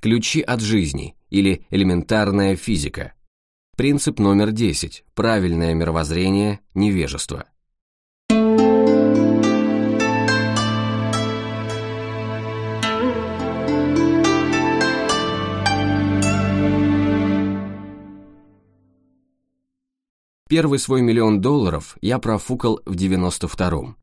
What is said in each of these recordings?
Ключи от жизни или элементарная физика. Принцип номер 10. Правильное мировоззрение, невежество. Первый свой миллион долларов я профукал в 92-м.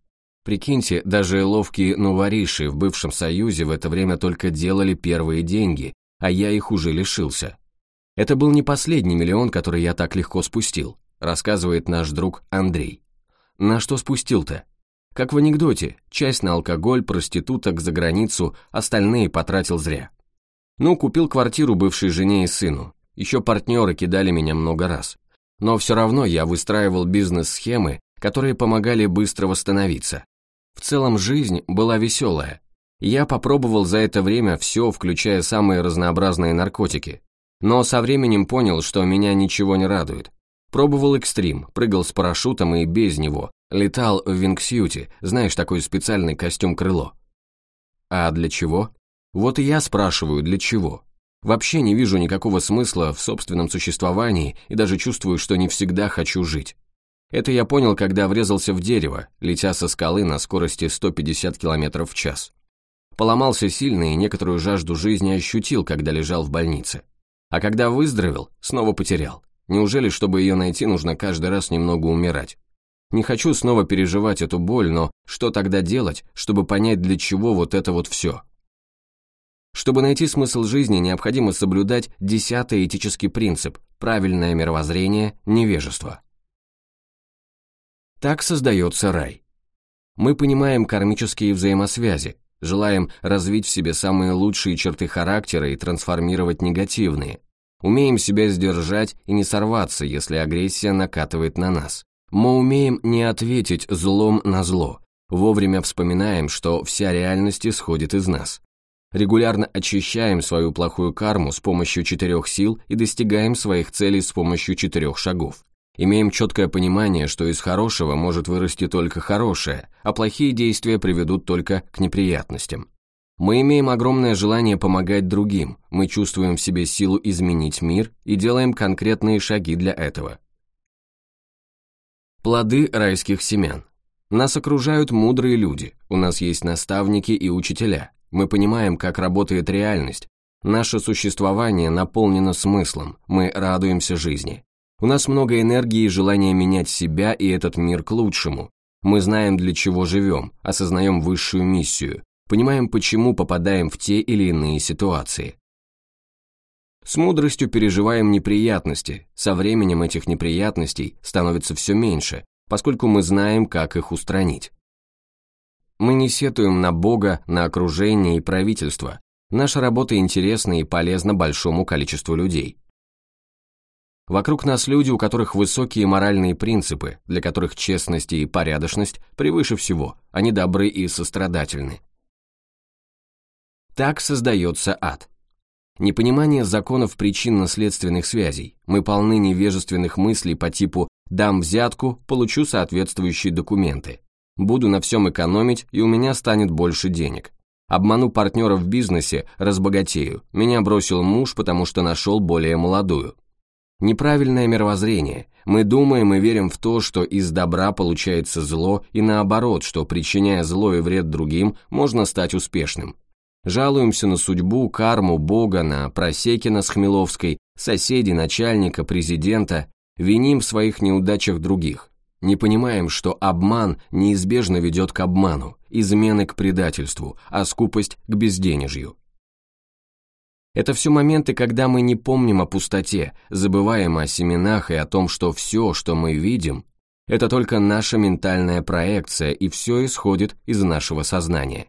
Прикиньте, даже ловкие новориши в бывшем Союзе в это время только делали первые деньги, а я их уже лишился. Это был не последний миллион, который я так легко спустил, рассказывает наш друг Андрей. На что спустил-то? Как в анекдоте, часть на алкоголь, проституток за границу, остальные потратил зря. Ну, купил квартиру бывшей жене и сыну. Еще партнеры кидали меня много раз. Но все равно я выстраивал бизнес-схемы, которые помогали быстро восстановиться. В целом жизнь была веселая. Я попробовал за это время все, включая самые разнообразные наркотики. Но со временем понял, что меня ничего не радует. Пробовал экстрим, прыгал с парашютом и без него, летал в вингсьюте, знаешь, такой специальный костюм-крыло. А для чего? Вот и я спрашиваю, для чего? Вообще не вижу никакого смысла в собственном существовании и даже чувствую, что не всегда хочу жить. Это я понял, когда врезался в дерево, летя со скалы на скорости 150 км в час. Поломался сильно и некоторую жажду жизни ощутил, когда лежал в больнице. А когда выздоровел, снова потерял. Неужели, чтобы ее найти, нужно каждый раз немного умирать? Не хочу снова переживать эту боль, но что тогда делать, чтобы понять, для чего вот это вот все? Чтобы найти смысл жизни, необходимо соблюдать десятый этический принцип – правильное мировоззрение, невежество. Так создается рай. Мы понимаем кармические взаимосвязи, желаем развить в себе самые лучшие черты характера и трансформировать негативные. Умеем себя сдержать и не сорваться, если агрессия накатывает на нас. Мы умеем не ответить злом на зло, вовремя вспоминаем, что вся реальность исходит из нас. Регулярно очищаем свою плохую карму с помощью четырех сил и достигаем своих целей с помощью четырех шагов. Имеем четкое понимание, что из хорошего может вырасти только хорошее, а плохие действия приведут только к неприятностям. Мы имеем огромное желание помогать другим, мы чувствуем в себе силу изменить мир и делаем конкретные шаги для этого. Плоды райских семян. Нас окружают мудрые люди, у нас есть наставники и учителя, мы понимаем, как работает реальность, наше существование наполнено смыслом, мы радуемся жизни. У нас много энергии и желания менять себя и этот мир к лучшему. Мы знаем, для чего живем, осознаем высшую миссию, понимаем, почему попадаем в те или иные ситуации. С мудростью переживаем неприятности, со временем этих неприятностей становится все меньше, поскольку мы знаем, как их устранить. Мы не сетуем на Бога, на окружение и правительство. Наша работа интересна и полезна большому количеству людей. Вокруг нас люди, у которых высокие моральные принципы, для которых честность и порядочность превыше всего, они добры и сострадательны. Так создается ад. Непонимание законов причинно-следственных связей. Мы полны невежественных мыслей по типу «дам взятку, получу соответствующие документы», «буду на всем экономить, и у меня станет больше денег», «обману партнера в бизнесе, разбогатею, меня бросил муж, потому что нашел более молодую», Неправильное мировоззрение. Мы думаем и верим в то, что из добра получается зло, и наоборот, что причиняя зло и вред другим, можно стать успешным. Жалуемся на судьбу, карму, Бога, на Просекина с Хмеловской, соседей, начальника, президента, виним в своих неудачах других. Не понимаем, что обман неизбежно ведет к обману, измены к предательству, а скупость к безденежью. Это все моменты, когда мы не помним о пустоте, забываем о семенах и о том, что все, что мы видим, это только наша ментальная проекция, и все исходит из нашего сознания.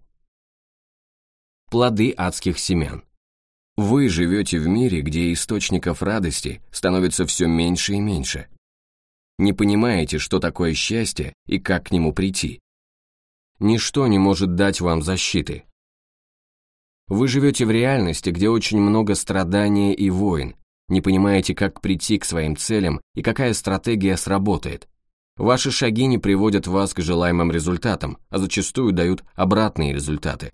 Плоды адских семян. Вы живете в мире, где источников радости становится все меньше и меньше. Не понимаете, что такое счастье и как к нему прийти. Ничто не может дать вам защиты, вы живете в реальности, где очень много страдания и войн, не понимаете, как прийти к своим целям и какая стратегия сработает. Ваши шаги не приводят вас к желаемым результатам, а зачастую дают обратные результаты.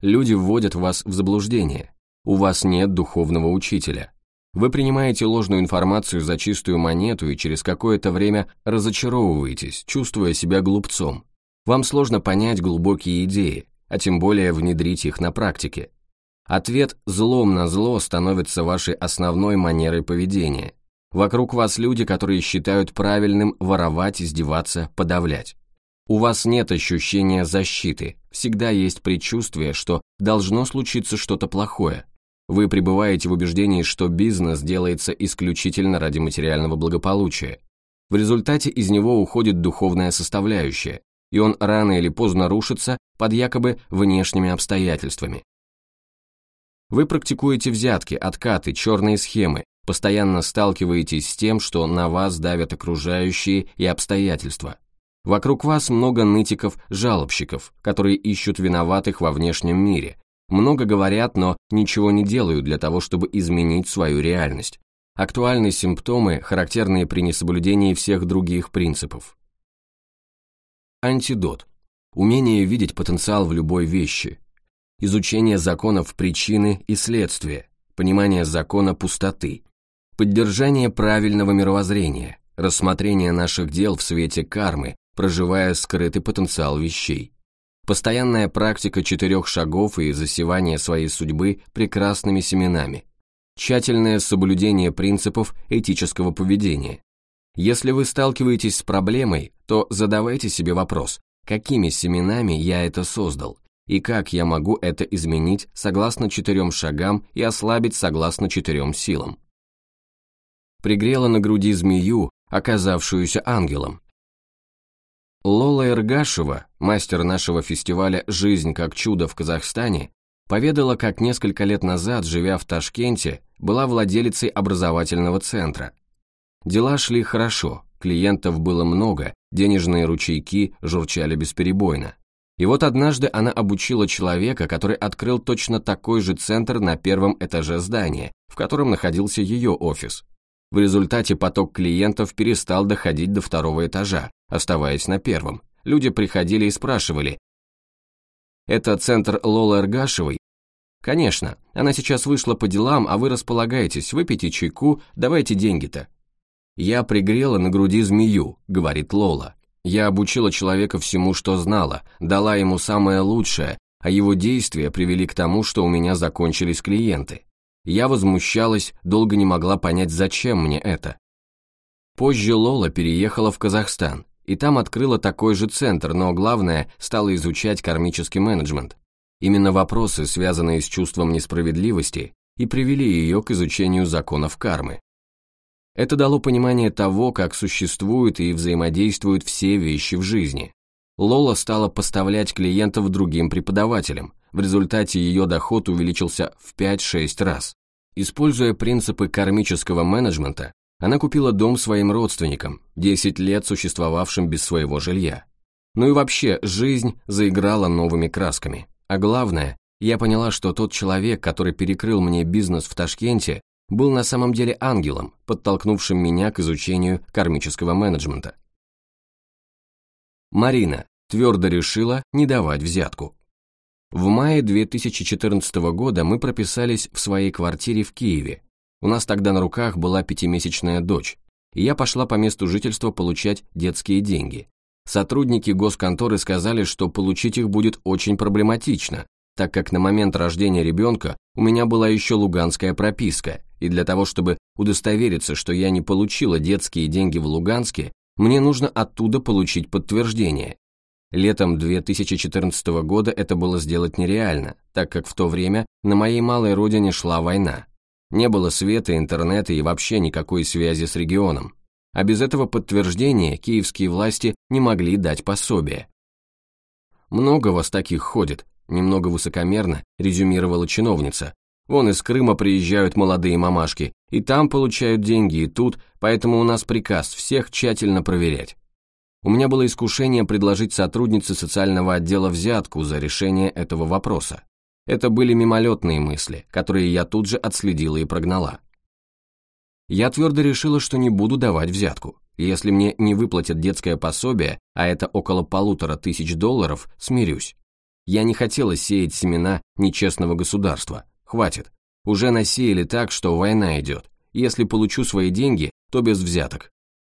Люди вводят вас в заблуждение. У вас нет духовного учителя. Вы принимаете ложную информацию за чистую монету и через какое-то время разочаровываетесь, чувствуя себя глупцом. Вам сложно понять глубокие идеи, а тем более внедрить их на практике. Ответ «злом на зло» становится вашей основной манерой поведения. Вокруг вас люди, которые считают правильным воровать, издеваться, подавлять. У вас нет ощущения защиты, всегда есть предчувствие, что должно случиться что-то плохое. Вы пребываете в убеждении, что бизнес делается исключительно ради материального благополучия. В результате из него уходит духовная составляющая, и он рано или поздно рушится под якобы внешними обстоятельствами. Вы практикуете взятки, откаты, черные схемы, постоянно сталкиваетесь с тем, что на вас давят окружающие и обстоятельства. Вокруг вас много нытиков-жалобщиков, которые ищут виноватых во внешнем мире. Много говорят, но ничего не делают для того, чтобы изменить свою реальность. Актуальны симптомы, характерные при несоблюдении всех других принципов. Антидот. Умение видеть потенциал в любой вещи. Изучение законов причины и следствия. Понимание закона пустоты. Поддержание правильного мировоззрения. Рассмотрение наших дел в свете кармы, проживая скрытый потенциал вещей. Постоянная практика четырех шагов и засевание своей судьбы прекрасными семенами. Тщательное соблюдение принципов этического поведения. Если вы сталкиваетесь с проблемой, то задавайте себе вопрос, какими семенами я это создал, и как я могу это изменить согласно четырем шагам и ослабить согласно четырем силам. Пригрела на груди змею, оказавшуюся ангелом. Лола Эргашева, мастер нашего фестиваля «Жизнь как чудо» в Казахстане, поведала, как несколько лет назад, живя в Ташкенте, была владелицей образовательного центра – Дела шли хорошо, клиентов было много, денежные ручейки журчали бесперебойно. И вот однажды она обучила человека, который открыл точно такой же центр на первом этаже здания, в котором находился ее офис. В результате поток клиентов перестал доходить до второго этажа, оставаясь на первом. Люди приходили и спрашивали, «Это центр Лолы Эргашевой?» «Конечно, она сейчас вышла по делам, а вы располагаетесь, выпейте чайку, давайте деньги-то». «Я пригрела на груди змею», — говорит Лола. «Я обучила человека всему, что знала, дала ему самое лучшее, а его действия привели к тому, что у меня закончились клиенты. Я возмущалась, долго не могла понять, зачем мне это. Позже Лола переехала в Казахстан, и там открыла такой же центр, но главное, стала изучать кармический менеджмент. Именно вопросы, связанные с чувством несправедливости, и привели ее к изучению законов кармы. Это дало понимание того, как существуют и взаимодействуют все вещи в жизни. Лола стала поставлять клиентов другим преподавателям, в результате ее доход увеличился в 5-6 раз. Используя принципы кармического менеджмента, она купила дом своим родственникам, 10 лет существовавшим без своего жилья. Ну и вообще, жизнь заиграла новыми красками. А главное, я поняла, что тот человек, который перекрыл мне бизнес в Ташкенте, был на самом деле ангелом, подтолкнувшим меня к изучению кармического менеджмента. Марина твердо решила не давать взятку. В мае 2014 года мы прописались в своей квартире в Киеве. У нас тогда на руках была пятимесячная дочь, и я пошла по месту жительства получать детские деньги. Сотрудники госконторы сказали, что получить их будет очень проблематично, так как на момент рождения ребенка у меня была еще луганская прописка, и для того, чтобы удостовериться, что я не получила детские деньги в Луганске, мне нужно оттуда получить подтверждение. Летом 2014 года это было сделать нереально, так как в то время на моей малой родине шла война. Не было света, интернета и вообще никакой связи с регионом. А без этого подтверждения киевские власти не могли дать пособие. «Много вас таких ходит», немного высокомерно резюмировала чиновница, Вон из Крыма приезжают молодые мамашки, и там получают деньги, и тут, поэтому у нас приказ всех тщательно проверять. У меня было искушение предложить сотруднице социального отдела взятку за решение этого вопроса. Это были мимолетные мысли, которые я тут же отследила и прогнала. Я твердо решила, что не буду давать взятку. Если мне не выплатят детское пособие, а это около полутора тысяч долларов, смирюсь. Я не хотела сеять семена нечестного государства, Хватит. Уже насеяли так, что война идет. Если получу свои деньги, то без взяток.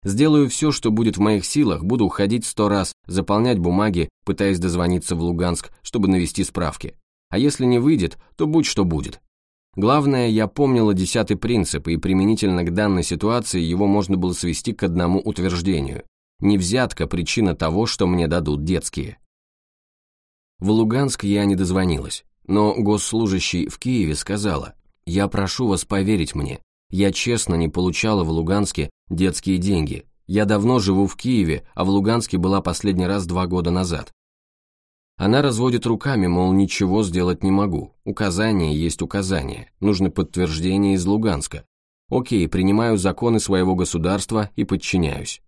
Сделаю все, что будет в моих силах, буду ходить сто раз, заполнять бумаги, пытаясь дозвониться в Луганск, чтобы навести справки. А если не выйдет, то будь что будет. Главное, я помнила десятый принцип, и применительно к данной ситуации его можно было свести к одному утверждению. Не взятка причина того, что мне дадут детские. В Луганск я не дозвонилась, но госслужащий в Киеве сказала, «Я прошу вас поверить мне, я честно не получала в Луганске детские деньги. Я давно живу в Киеве, а в Луганске была последний раз два года назад. Она разводит руками, мол, ничего сделать не могу. Указание есть указание. Нужно подтверждение из Луганска. Окей, принимаю законы своего государства и подчиняюсь.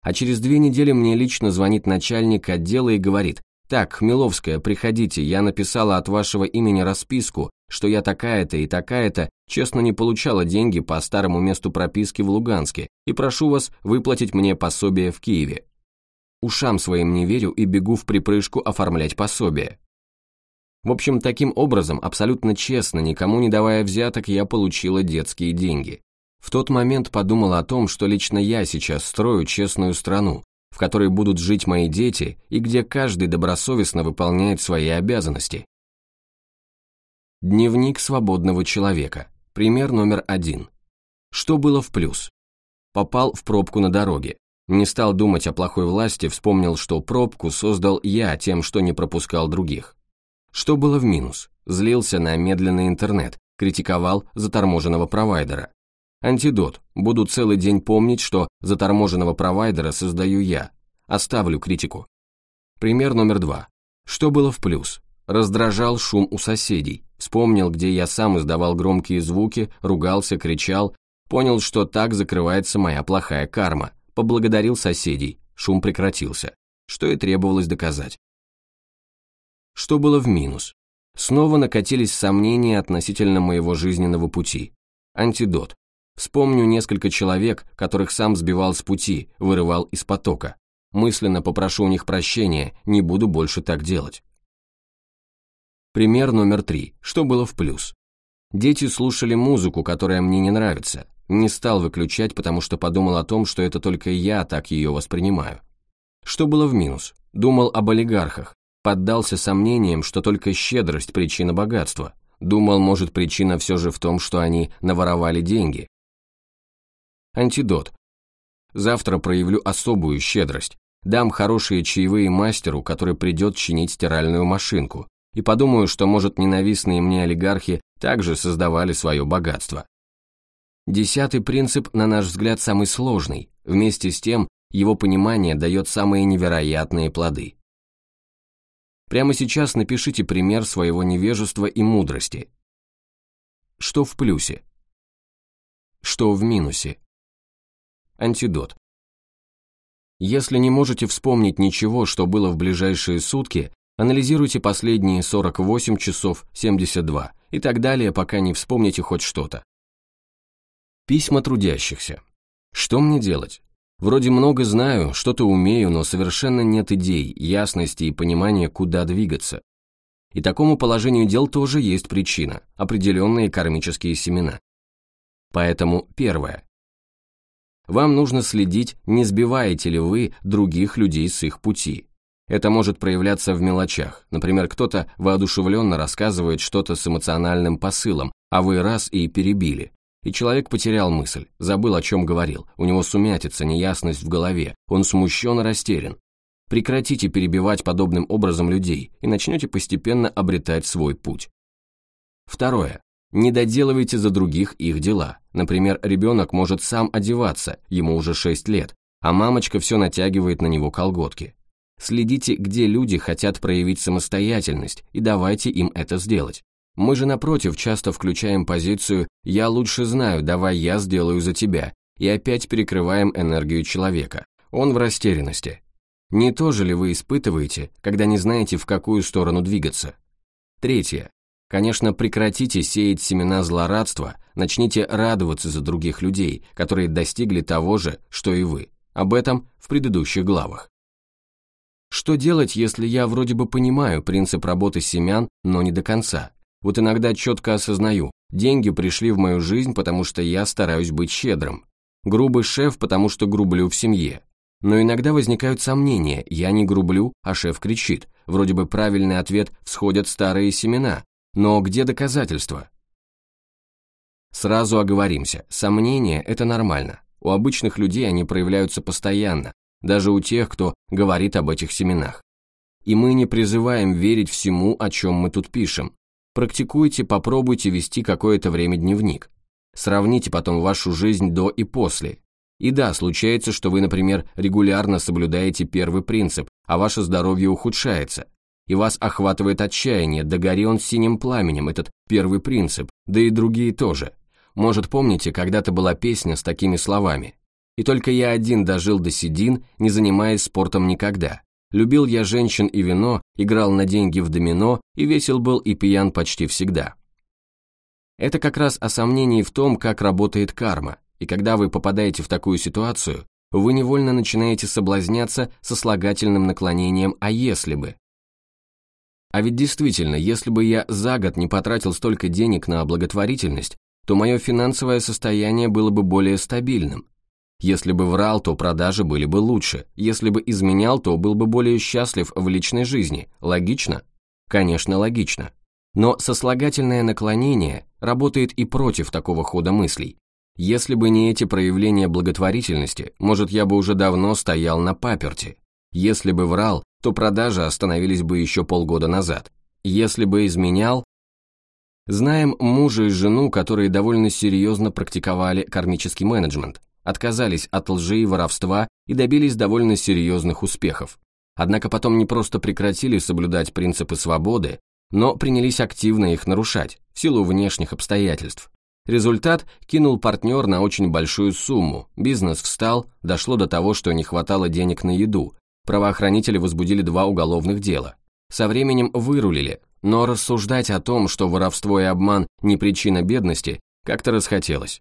А через две недели мне лично звонит начальник отдела и говорит, «Так, Хмеловская, приходите, я написала от вашего имени расписку, что я такая-то и такая-то честно не получала деньги по старому месту прописки в Луганске и прошу вас выплатить мне пособие в Киеве. Ушам своим не верю и бегу в припрыжку оформлять пособие. В общем, таким образом, абсолютно честно, никому не давая взяток, я получила детские деньги. В тот момент подумала о том, что лично я сейчас строю честную страну, в которой будут жить мои дети и где каждый добросовестно выполняет свои обязанности. Дневник свободного человека. Пример номер один. Что было в плюс? Попал в пробку на дороге. Не стал думать о плохой власти, вспомнил, что пробку создал я тем, что не пропускал других. Что было в минус? Злился на медленный интернет, критиковал заторможенного провайдера. Антидот. Буду целый день помнить, что заторможенного провайдера создаю я. Оставлю критику. Пример номер два. Что было в плюс? Раздражал шум у соседей. Вспомнил, где я сам издавал громкие звуки, ругался, кричал. Понял, что так закрывается моя плохая карма поблагодарил соседей, шум прекратился, что и требовалось доказать. Что было в минус? Снова накатились сомнения относительно моего жизненного пути. Антидот. Вспомню несколько человек, которых сам сбивал с пути, вырывал из потока. Мысленно попрошу у них прощения, не буду больше так делать. Пример номер три. Что было в плюс? Дети слушали музыку, которая мне не нравится. Не стал выключать, потому что подумал о том, что это только я так ее воспринимаю. Что было в минус? Думал об олигархах. Поддался сомнениям, что только щедрость – причина богатства. Думал, может, причина все же в том, что они наворовали деньги. Антидот. Завтра проявлю особую щедрость. Дам хорошие чаевые мастеру, который придет чинить стиральную машинку. И подумаю, что, может, ненавистные мне олигархи также создавали свое богатство. Десятый принцип, на наш взгляд, самый сложный, вместе с тем его понимание дает самые невероятные плоды. Прямо сейчас напишите пример своего невежества и мудрости. Что в плюсе? Что в минусе? Антидот. Если не можете вспомнить ничего, что было в ближайшие сутки, анализируйте последние 48 часов 72 и так далее, пока не вспомните хоть что-то. Письма трудящихся. Что мне делать? Вроде много знаю, что-то умею, но совершенно нет идей, ясности и понимания, куда двигаться. И такому положению дел тоже есть причина – определенные кармические семена. Поэтому первое. Вам нужно следить, не сбиваете ли вы других людей с их пути. Это может проявляться в мелочах. Например, кто-то воодушевленно рассказывает что-то с эмоциональным посылом, а вы раз и перебили. И человек потерял мысль, забыл, о чем говорил, у него сумятица, неясность в голове, он смущен и растерян. Прекратите перебивать подобным образом людей и начнете постепенно обретать свой путь. Второе. Не доделывайте за других их дела. Например, ребенок может сам одеваться, ему уже 6 лет, а мамочка все натягивает на него колготки. Следите, где люди хотят проявить самостоятельность, и давайте им это сделать. Мы же, напротив, часто включаем позицию «я лучше знаю, давай я сделаю за тебя» и опять перекрываем энергию человека. Он в растерянности. Не то же ли вы испытываете, когда не знаете, в какую сторону двигаться? Третье. Конечно, прекратите сеять семена злорадства, начните радоваться за других людей, которые достигли того же, что и вы. Об этом в предыдущих главах. Что делать, если я вроде бы понимаю принцип работы семян, но не до конца? Вот иногда четко осознаю, деньги пришли в мою жизнь, потому что я стараюсь быть щедрым. Грубый шеф, потому что грублю в семье. Но иногда возникают сомнения, я не грублю, а шеф кричит. Вроде бы правильный ответ «всходят старые семена». Но где доказательства? Сразу оговоримся, сомнения – это нормально. У обычных людей они проявляются постоянно, даже у тех, кто говорит об этих семенах. И мы не призываем верить всему, о чем мы тут пишем. Практикуйте, попробуйте вести какое-то время дневник. Сравните потом вашу жизнь до и после. И да, случается, что вы, например, регулярно соблюдаете первый принцип, а ваше здоровье ухудшается. И вас охватывает отчаяние, да гори он синим пламенем, этот первый принцип, да и другие тоже. Может, помните, когда-то была песня с такими словами «И только я один дожил до седин, не занимаясь спортом никогда. Любил я женщин и вино, играл на деньги в домино, и весел был и пьян почти всегда». Это как раз о сомнении в том, как работает карма, и когда вы попадаете в такую ситуацию, вы невольно начинаете соблазняться сослагательным наклонением «а если бы?». А ведь действительно, если бы я за год не потратил столько денег на благотворительность, то мое финансовое состояние было бы более стабильным. Если бы врал, то продажи были бы лучше. Если бы изменял, то был бы более счастлив в личной жизни. Логично? Конечно, логично. Но сослагательное наклонение работает и против такого хода мыслей. Если бы не эти проявления благотворительности, может, я бы уже давно стоял на паперти. Если бы врал, то продажи остановились бы еще полгода назад. Если бы изменял, Знаем мужа и жену, которые довольно серьезно практиковали кармический менеджмент, отказались от лжи и воровства и добились довольно серьезных успехов. Однако потом не просто прекратили соблюдать принципы свободы, но принялись активно их нарушать, в силу внешних обстоятельств. Результат кинул партнер на очень большую сумму, бизнес встал, дошло до того, что не хватало денег на еду, правоохранители возбудили два уголовных дела. Со временем вырулили, но рассуждать о том, что воровство и обман не причина бедности, как-то расхотелось.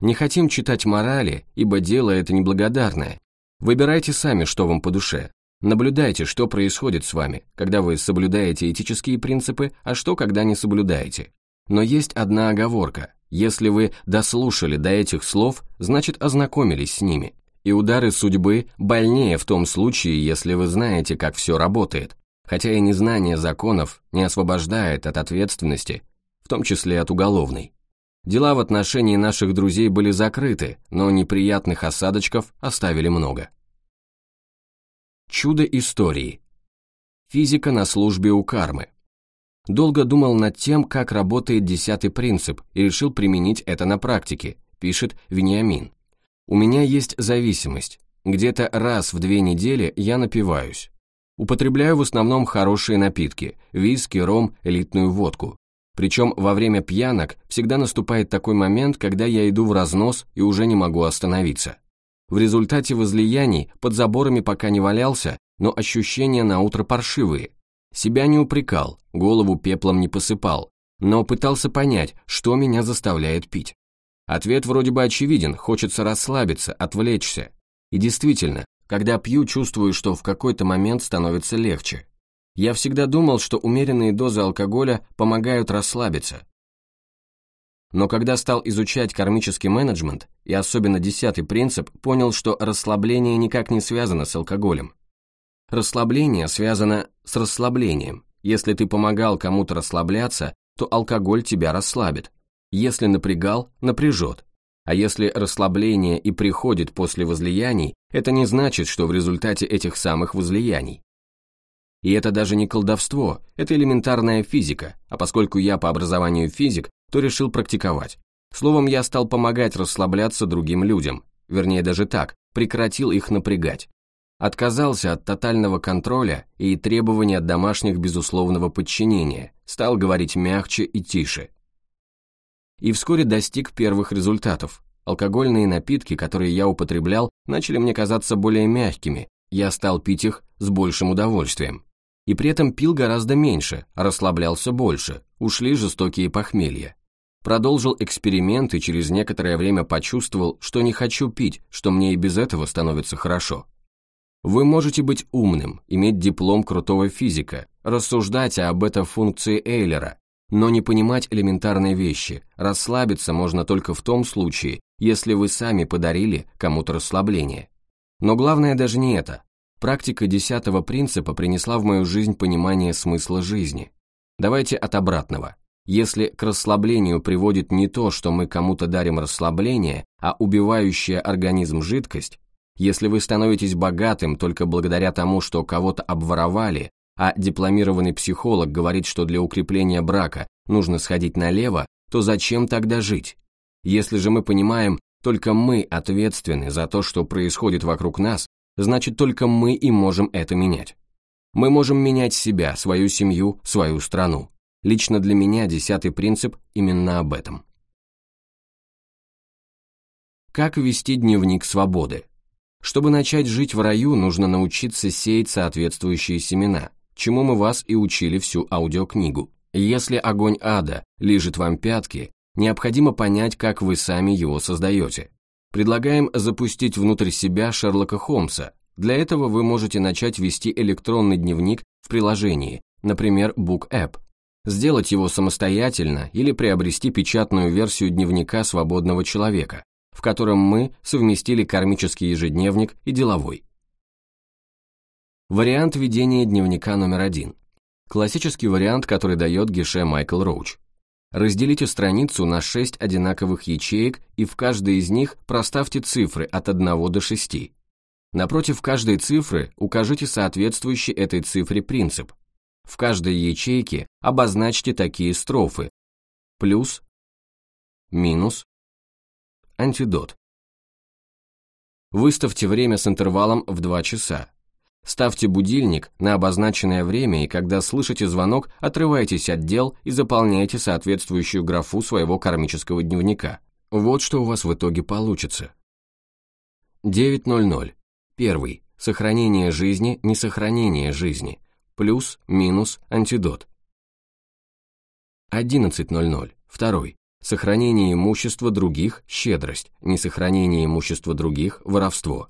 Не хотим читать морали, ибо дело это неблагодарное. Выбирайте сами, что вам по душе. Наблюдайте, что происходит с вами, когда вы соблюдаете этические принципы, а что, когда не соблюдаете. Но есть одна оговорка. Если вы дослушали до этих слов, значит ознакомились с ними. И удары судьбы больнее в том случае, если вы знаете, как все работает, хотя и незнание законов не освобождает от ответственности, в том числе от уголовной. Дела в отношении наших друзей были закрыты, но неприятных осадочков оставили много. Чудо истории. Физика на службе у кармы. Долго думал над тем, как работает десятый принцип, и решил применить это на практике, пишет Вениамин. У меня есть зависимость. Где-то раз в две недели я напиваюсь. Употребляю в основном хорошие напитки – виски, ром, элитную водку. Причем во время пьянок всегда наступает такой момент, когда я иду в разнос и уже не могу остановиться. В результате возлияний под заборами пока не валялся, но ощущения на утро паршивые. Себя не упрекал, голову пеплом не посыпал, но пытался понять, что меня заставляет пить. Ответ вроде бы очевиден, хочется расслабиться, отвлечься. И действительно, когда пью, чувствую, что в какой-то момент становится легче. Я всегда думал, что умеренные дозы алкоголя помогают расслабиться. Но когда стал изучать кармический менеджмент, и особенно десятый принцип, понял, что расслабление никак не связано с алкоголем. Расслабление связано с расслаблением. Если ты помогал кому-то расслабляться, то алкоголь тебя расслабит. Если напрягал, напряжет. А если расслабление и приходит после возлияний, это не значит, что в результате этих самых возлияний. И это даже не колдовство, это элементарная физика, а поскольку я по образованию физик, то решил практиковать. Словом, я стал помогать расслабляться другим людям, вернее даже так, прекратил их напрягать. Отказался от тотального контроля и требования от домашних безусловного подчинения, стал говорить мягче и тише и вскоре достиг первых результатов. Алкогольные напитки, которые я употреблял, начали мне казаться более мягкими, я стал пить их с большим удовольствием. И при этом пил гораздо меньше, расслаблялся больше, ушли жестокие похмелья. Продолжил эксперимент и через некоторое время почувствовал, что не хочу пить, что мне и без этого становится хорошо. Вы можете быть умным, иметь диплом крутого физика, рассуждать об бета-функции Эйлера, но не понимать элементарные вещи. Расслабиться можно только в том случае, если вы сами подарили кому-то расслабление. Но главное даже не это. Практика десятого принципа принесла в мою жизнь понимание смысла жизни. Давайте от обратного. Если к расслаблению приводит не то, что мы кому-то дарим расслабление, а убивающая организм жидкость, если вы становитесь богатым только благодаря тому, что кого-то обворовали, а дипломированный психолог говорит, что для укрепления брака нужно сходить налево, то зачем тогда жить? Если же мы понимаем, только мы ответственны за то, что происходит вокруг нас, значит только мы и можем это менять. Мы можем менять себя, свою семью, свою страну. Лично для меня десятый принцип именно об этом. Как вести дневник свободы? Чтобы начать жить в раю, нужно научиться сеять соответствующие семена, чему мы вас и учили всю аудиокнигу. Если огонь ада лижет вам пятки, необходимо понять, как вы сами его создаете. Предлагаем запустить внутрь себя Шерлока Холмса. Для этого вы можете начать вести электронный дневник в приложении, например, Book App сделать его самостоятельно или приобрести печатную версию дневника свободного человека, в котором мы совместили кармический ежедневник и деловой. Вариант ведения дневника номер один. Классический вариант, который дает гише Майкл Роуч. Разделите страницу на 6 одинаковых ячеек и в каждой из них проставьте цифры от 1 до 6. Напротив каждой цифры укажите соответствующий этой цифре принцип, в каждой ячейке обозначьте такие строфы. Плюс, минус, антидот. Выставьте время с интервалом в 2 часа. Ставьте будильник на обозначенное время и когда слышите звонок, отрывайтесь от дел и заполняйте соответствующую графу своего кармического дневника. Вот что у вас в итоге получится. 9.00. Первый. Сохранение жизни, не сохранение жизни плюс, минус, антидот. 11.00. Второй. Сохранение имущества других – щедрость, несохранение имущества других – воровство.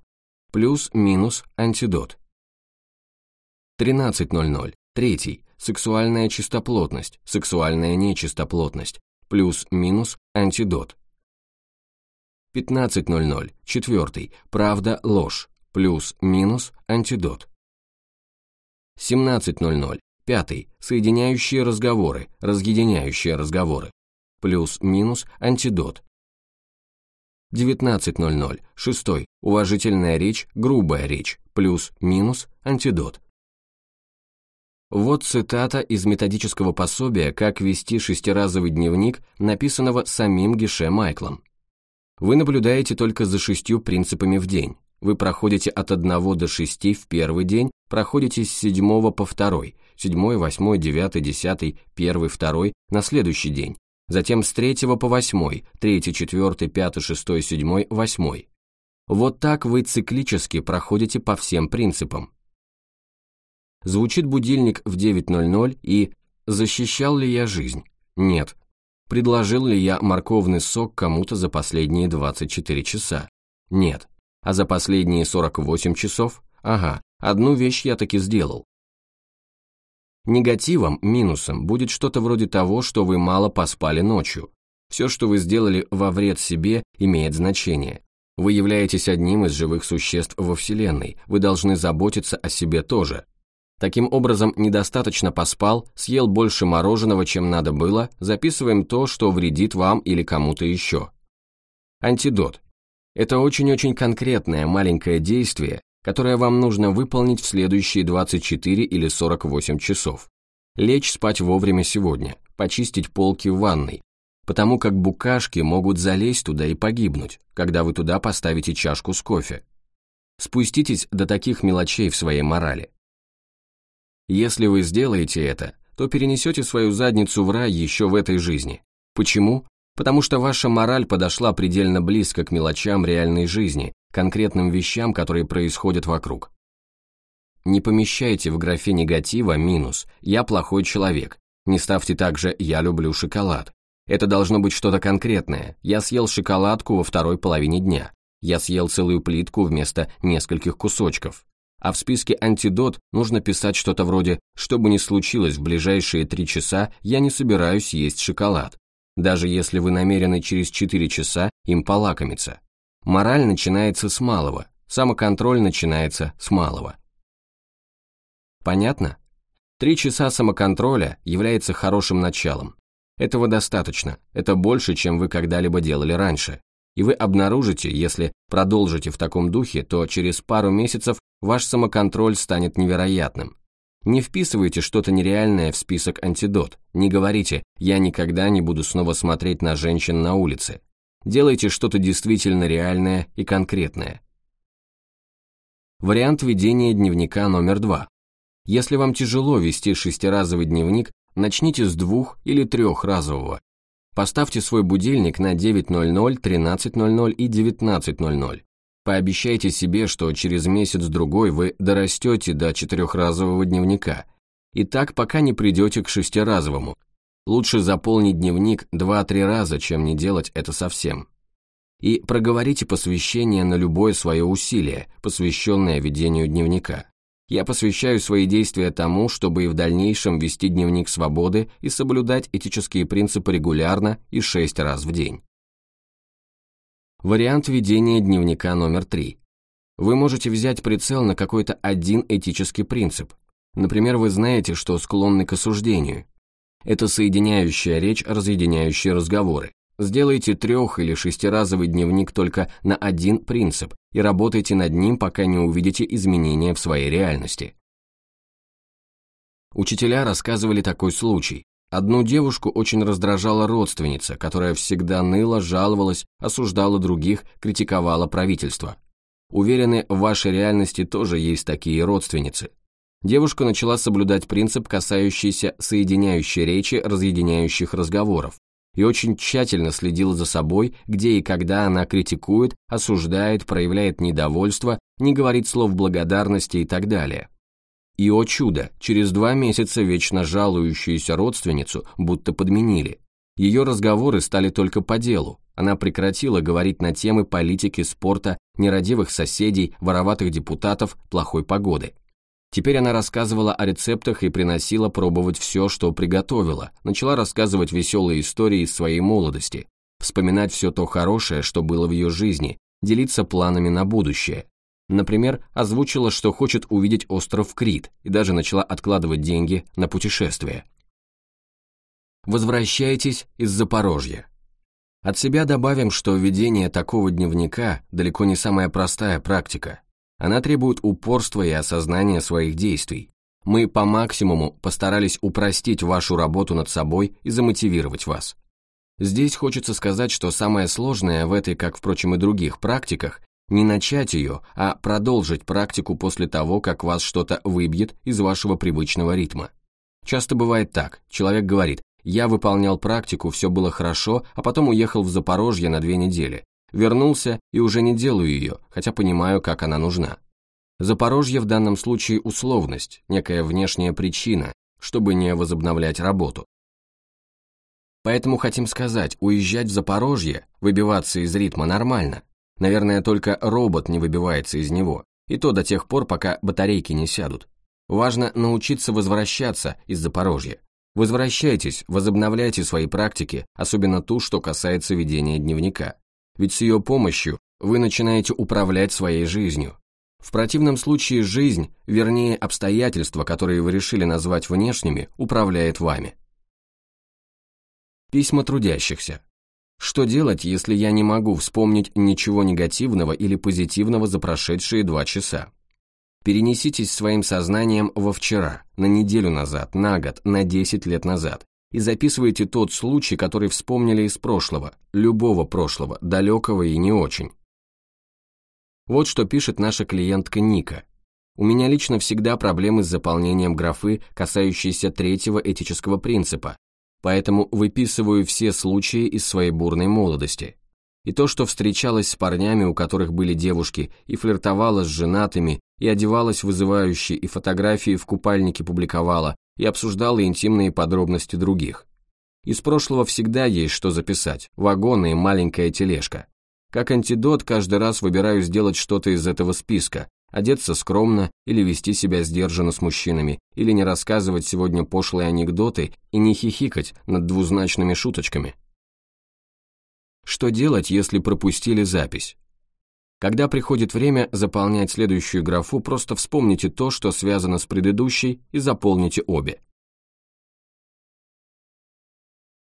Плюс, минус, антидот. 13.00. Третий. Сексуальная чистоплотность, сексуальная нечистоплотность. Плюс, минус, антидот. 15.00. Четвертый. Правда, ложь. Плюс, минус, антидот. 17.00. Пятый. Соединяющие разговоры, разъединяющие разговоры. Плюс-минус антидот. 19.00. Шестой. Уважительная речь, грубая речь. Плюс-минус антидот. Вот цитата из методического пособия «Как вести шестиразовый дневник», написанного самим Гише Майклом. Вы наблюдаете только за шестью принципами в день. Вы проходите от 1 до 6 в первый день, проходите с 7 по 2, 7, 8, 9, 10, 1, 2 на следующий день, затем с 3 по 8, 3, 4, 5, 6, 7, 8. Вот так вы циклически проходите по всем принципам. Звучит будильник в 9.00 и «Защищал ли я жизнь?» Нет. Предложил ли я морковный сок кому-то за последние 24 часа? Нет. А за последние 48 часов? Ага, одну вещь я таки сделал. Негативом, минусом, будет что-то вроде того, что вы мало поспали ночью. Все, что вы сделали во вред себе, имеет значение. Вы являетесь одним из живых существ во Вселенной, вы должны заботиться о себе тоже. Таким образом, недостаточно поспал, съел больше мороженого, чем надо было, записываем то, что вредит вам или кому-то еще. Антидот. Это очень-очень конкретное маленькое действие, которое вам нужно выполнить в следующие 24 или 48 часов. Лечь спать вовремя сегодня, почистить полки в ванной, потому как букашки могут залезть туда и погибнуть, когда вы туда поставите чашку с кофе. Спуститесь до таких мелочей в своей морали. Если вы сделаете это, то перенесете свою задницу в рай еще в этой жизни. Почему? потому что ваша мораль подошла предельно близко к мелочам реальной жизни, конкретным вещам, которые происходят вокруг. Не помещайте в графе негатива минус «я плохой человек», не ставьте также «я люблю шоколад». Это должно быть что-то конкретное. Я съел шоколадку во второй половине дня. Я съел целую плитку вместо нескольких кусочков. А в списке антидот нужно писать что-то вроде «Что бы ни случилось в ближайшие три часа, я не собираюсь есть шоколад», даже если вы намерены через 4 часа им полакомиться. Мораль начинается с малого, самоконтроль начинается с малого. Понятно? Три часа самоконтроля является хорошим началом. Этого достаточно, это больше, чем вы когда-либо делали раньше. И вы обнаружите, если продолжите в таком духе, то через пару месяцев ваш самоконтроль станет невероятным. Не вписывайте что-то нереальное в список антидот. Не говорите «я никогда не буду снова смотреть на женщин на улице». Делайте что-то действительно реальное и конкретное. Вариант ведения дневника номер два. Если вам тяжело вести шестиразовый дневник, начните с двух- или трехразового. Поставьте свой будильник на 9.00, 13.00 и 19.00. Пообещайте себе, что через месяц-другой вы дорастете до четырехразового дневника. И так пока не придете к шестиразовому. Лучше заполнить дневник 2-3 раза, чем не делать это совсем. И проговорите посвящение на любое свое усилие, посвященное ведению дневника. Я посвящаю свои действия тому, чтобы и в дальнейшем вести дневник свободы и соблюдать этические принципы регулярно и шесть раз в день. Вариант ведения дневника номер три. Вы можете взять прицел на какой-то один этический принцип. Например, вы знаете, что склонны к осуждению. Это соединяющая речь, разъединяющие разговоры. Сделайте трех- или шестиразовый дневник только на один принцип и работайте над ним, пока не увидите изменения в своей реальности. Учителя рассказывали такой случай. Одну девушку очень раздражала родственница, которая всегда ныла, жаловалась, осуждала других, критиковала правительство. Уверены, в вашей реальности тоже есть такие родственницы. Девушка начала соблюдать принцип, касающийся соединяющей речи, разъединяющих разговоров и очень тщательно следила за собой, где и когда она критикует, осуждает, проявляет недовольство, не говорит слов благодарности и так далее. И, о чудо, через два месяца вечно жалующуюся родственницу будто подменили. Ее разговоры стали только по делу, она прекратила говорить на темы политики, спорта, нерадивых соседей, вороватых депутатов, плохой погоды. Теперь она рассказывала о рецептах и приносила пробовать все, что приготовила, начала рассказывать веселые истории из своей молодости, вспоминать все то хорошее, что было в ее жизни, делиться планами на будущее. Например, озвучила, что хочет увидеть остров Крит и даже начала откладывать деньги на путешествие. Возвращайтесь из Запорожья. От себя добавим, что ведение такого дневника далеко не самая простая практика. Она требует упорства и осознания своих действий. Мы по максимуму постарались упростить вашу работу над собой и замотивировать вас. Здесь хочется сказать, что самое сложное в этой, как, впрочем, и других практиках, не начать ее, а продолжить практику после того, как вас что-то выбьет из вашего привычного ритма. Часто бывает так, человек говорит, я выполнял практику, все было хорошо, а потом уехал в Запорожье на две недели. Вернулся и уже не делаю ее, хотя понимаю, как она нужна. Запорожье в данном случае условность, некая внешняя причина, чтобы не возобновлять работу. Поэтому хотим сказать, уезжать в Запорожье, выбиваться из ритма нормально. Наверное, только робот не выбивается из него, и то до тех пор, пока батарейки не сядут. Важно научиться возвращаться из Запорожья. Возвращайтесь, возобновляйте свои практики, особенно ту, что касается ведения дневника ведь с ее помощью вы начинаете управлять своей жизнью. В противном случае жизнь, вернее обстоятельства, которые вы решили назвать внешними, управляет вами. Письма трудящихся. Что делать, если я не могу вспомнить ничего негативного или позитивного за прошедшие два часа? Перенеситесь своим сознанием во вчера, на неделю назад, на год, на 10 лет назад и записывайте тот случай, который вспомнили из прошлого, любого прошлого, далекого и не очень. Вот что пишет наша клиентка Ника. У меня лично всегда проблемы с заполнением графы, касающиеся третьего этического принципа, поэтому выписываю все случаи из своей бурной молодости. И то, что встречалась с парнями, у которых были девушки, и флиртовала с женатыми, и одевалась вызывающе, и фотографии в купальнике публиковала, и обсуждала интимные подробности других. Из прошлого всегда есть что записать, вагоны и маленькая тележка. Как антидот каждый раз выбираю сделать что-то из этого списка, одеться скромно или вести себя сдержанно с мужчинами, или не рассказывать сегодня пошлые анекдоты и не хихикать над двузначными шуточками. Что делать, если пропустили запись? Когда приходит время заполнять следующую графу, просто вспомните то, что связано с предыдущей, и заполните обе.